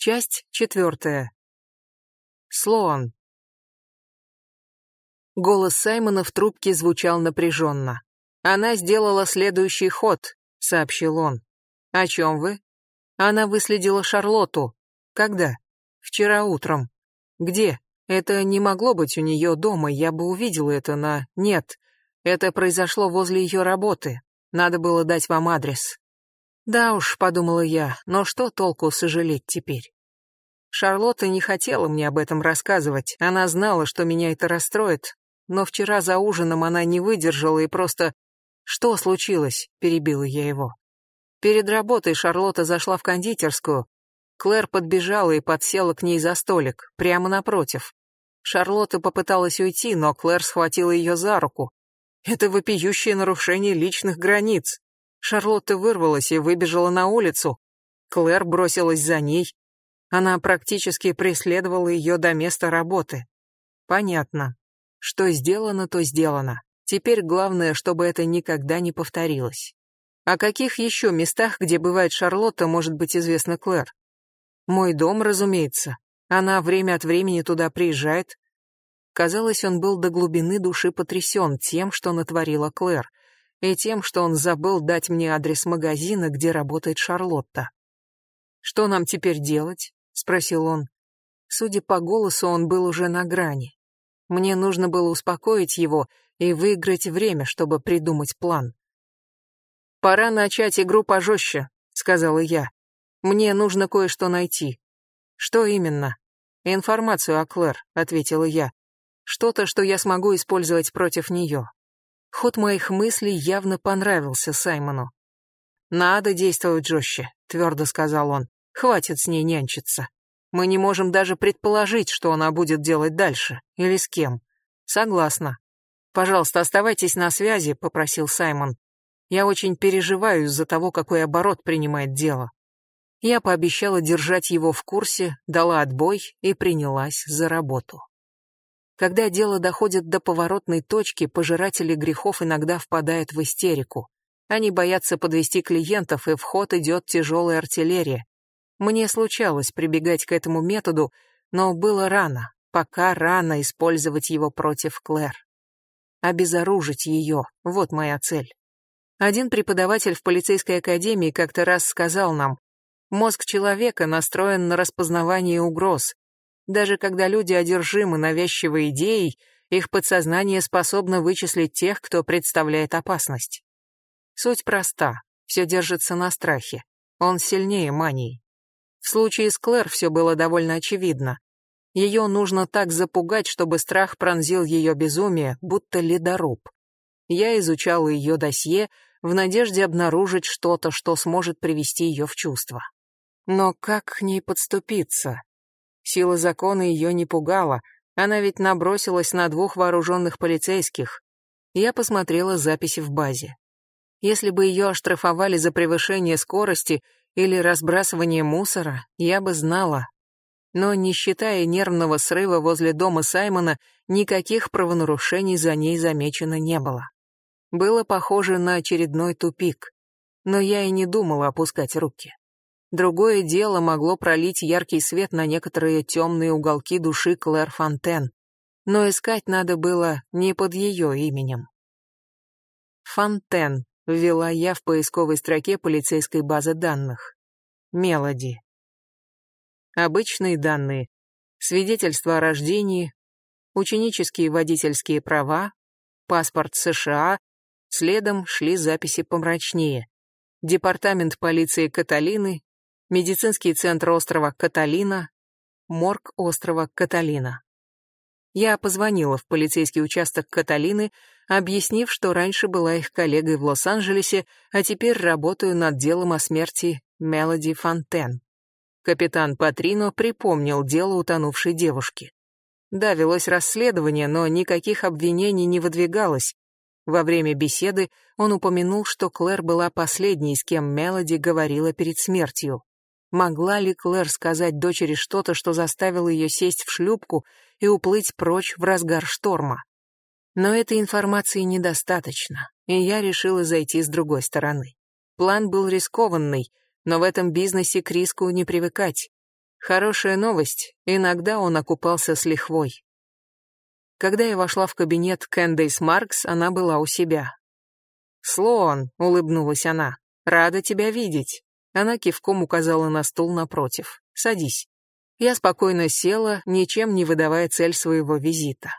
Часть четвертая. Слоан. Голос Саймона в трубке звучал напряженно. «Она сделала следующий ход», — сообщил он. «О чем вы?» «Она выследила Шарлотту. Когда?» «Вчера утром». «Где?» «Это не могло быть у нее дома, я бы увидел это на...» «Нет, это произошло возле ее работы. Надо было дать вам адрес». Да уж, подумала я, но что толку сожалеть теперь? Шарлотта не хотела мне об этом рассказывать, она знала, что меня это расстроит, но вчера за ужином она не выдержала и просто... «Что случилось?» — перебила я его. Перед работой Шарлотта зашла в кондитерскую. Клэр подбежала и подсела к ней за столик, прямо напротив. Шарлотта попыталась уйти, но Клэр схватила ее за руку. Это вопиющее нарушение личных границ. Шарлотта вырвалась и выбежала на улицу. Клэр бросилась за ней. Она практически преследовала ее до места работы. Понятно. Что сделано, то сделано. Теперь главное, чтобы это никогда не повторилось. О каких еще местах, где бывает Шарлотта, может быть известно Клэр? Мой дом, разумеется. Она время от времени туда приезжает. Казалось, он был до глубины души потрясен тем, что натворила Клэр и тем, что он забыл дать мне адрес магазина, где работает Шарлотта. «Что нам теперь делать?» — спросил он. Судя по голосу, он был уже на грани. Мне нужно было успокоить его и выиграть время, чтобы придумать план. «Пора начать игру пожестче», — сказала я. «Мне нужно кое-что найти». «Что именно?» «Информацию о Клэр», — ответила я. «Что-то, что я смогу использовать против нее». Ход моих мыслей явно понравился Саймону. «Надо действовать жестче», — твердо сказал он. «Хватит с ней нянчиться. Мы не можем даже предположить, что она будет делать дальше, или с кем. Согласна. Пожалуйста, оставайтесь на связи», — попросил Саймон. «Я очень переживаю из-за того, какой оборот принимает дело». Я пообещала держать его в курсе, дала отбой и принялась за работу. Когда дело доходит до поворотной точки, пожиратели грехов иногда впадают в истерику. Они боятся подвести клиентов, и в ход идет тяжелая артиллерия. Мне случалось прибегать к этому методу, но было рано, пока рано использовать его против Клэр. Обезоружить ее — вот моя цель. Один преподаватель в полицейской академии как-то раз сказал нам, мозг человека настроен на распознавание угроз, даже когда люди одержимы навязчивой идеей, их подсознание способно вычислить тех, кто представляет опасность. Суть проста, все держится на страхе. Он сильнее мании. В случае с Клэр все было довольно очевидно. Ее нужно так запугать, чтобы страх пронзил ее безумие, будто ледоруб. Я изучал ее досье в надежде обнаружить что-то, что сможет привести ее в чувство. Но как к ней подступиться? Сила закона ее не пугала, она ведь набросилась на двух вооруженных полицейских. Я посмотрела записи в базе. Если бы ее оштрафовали за превышение скорости или разбрасывание мусора, я бы знала. Но, не считая нервного срыва возле дома Саймона, никаких правонарушений за ней замечено не было. Было похоже на очередной тупик. Но я и не думала опускать руки. Другое дело могло пролить яркий свет на некоторые темные уголки души Клэр Фонтен, но искать надо было не под ее именем. Фонтен ввела я в поисковой строке полицейской базы данных. Мелоди. Обычные данные. Свидетельство о рождении, ученические водительские права, паспорт США, следом шли записи помрачнее. Департамент полиции Каталины, медицинский центр острова Каталина, морг острова Каталина. Я позвонила в полицейский участок Каталины, объяснив, что раньше была их коллегой в Лос-Анджелесе, а теперь работаю над делом о смерти Мелоди Фонтен. Капитан Патрино припомнил дело утонувшей девушки. Да, велось расследование, но никаких обвинений не выдвигалось. Во время беседы он упомянул, что Клэр была последней, с кем Мелоди говорила перед смертью. Могла ли Клэр сказать дочери что-то, что заставило ее сесть в шлюпку и уплыть прочь в разгар шторма? Но этой информации недостаточно, и я решила зайти с другой стороны. План был рискованный, но в этом бизнесе к риску не привыкать. Хорошая новость, иногда он окупался с лихвой. Когда я вошла в кабинет Кэндейс Маркс, она была у себя. «Слоан», — улыбнулась она, — «рада тебя видеть». Она кивком указала на стул напротив. «Садись». Я спокойно села, ничем не выдавая цель своего визита.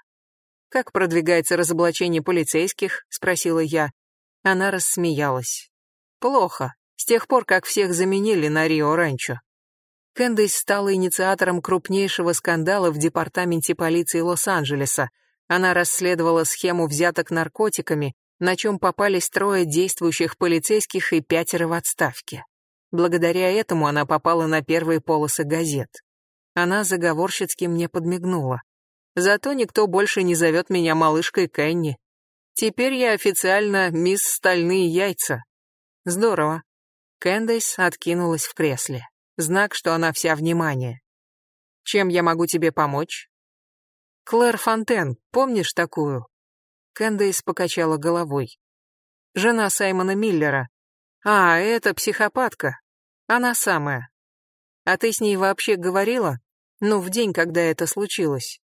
«Как продвигается разоблачение полицейских?» — спросила я. Она рассмеялась. «Плохо. С тех пор, как всех заменили на Рио-Ранчо. Кэндис стала инициатором крупнейшего скандала в департаменте полиции Лос-Анджелеса. Она расследовала схему взяток наркотиками, на чем попались трое действующих полицейских и пятеро в отставке. Благодаря этому она попала на первые полосы газет. Она заговорщицки мне подмигнула. Зато никто больше не зовет меня малышкой Кенни. Теперь я официально мисс Стальные Яйца. Здорово. Кэндис откинулась в кресле. Знак, что она вся внимание. Чем я могу тебе помочь? Клэр Фонтен, помнишь такую? Кэндейс покачала головой. Жена Саймона Миллера. А, это психопатка. Она самая. А ты с ней вообще говорила? Ну, в день, когда это случилось.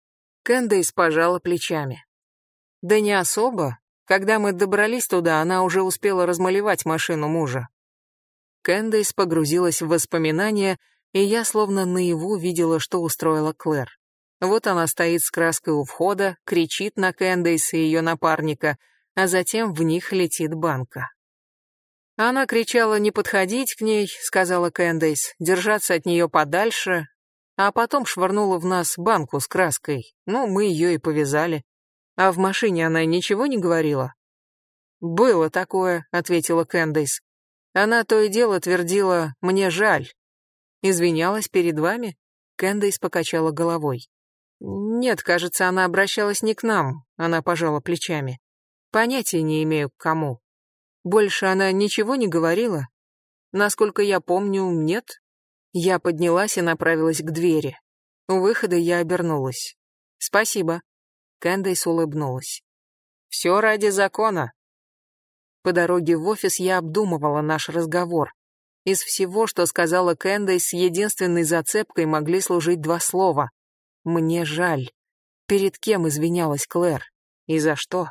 Кэндейс пожала плечами. Да не особо. Когда мы добрались туда, она уже успела размалевать машину мужа. Кэндейс погрузилась в воспоминания, и я словно наяву видела, что устроила Клэр. Вот она стоит с краской у входа, кричит на Кэндейс и ее напарника, а затем в них летит банка. Она кричала не подходить к ней, сказала Кэндейс, держаться от нее подальше, а потом швырнула в нас банку с краской. Ну, мы ее и повязали. А в машине она ничего не говорила? «Было такое», — ответила Кэндейс. Она то и дело твердила «мне жаль». Извинялась перед вами? Кэндейс покачала головой. Нет, кажется, она обращалась не к нам, она пожала плечами. Понятия не имею, к кому. Больше она ничего не говорила? Насколько я помню, нет. Я поднялась и направилась к двери. У выхода я обернулась. Спасибо. Кэндейс улыбнулась. Все ради закона. По дороге в офис я обдумывала наш разговор. Из всего, что сказала Кэндейс, единственной зацепкой могли служить два слова. «Мне жаль». Перед кем извинялась Клэр? И за что?